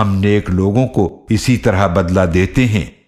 ہم نیک لوگوں کو اسی طرح بدلہ دیتے ہیں۔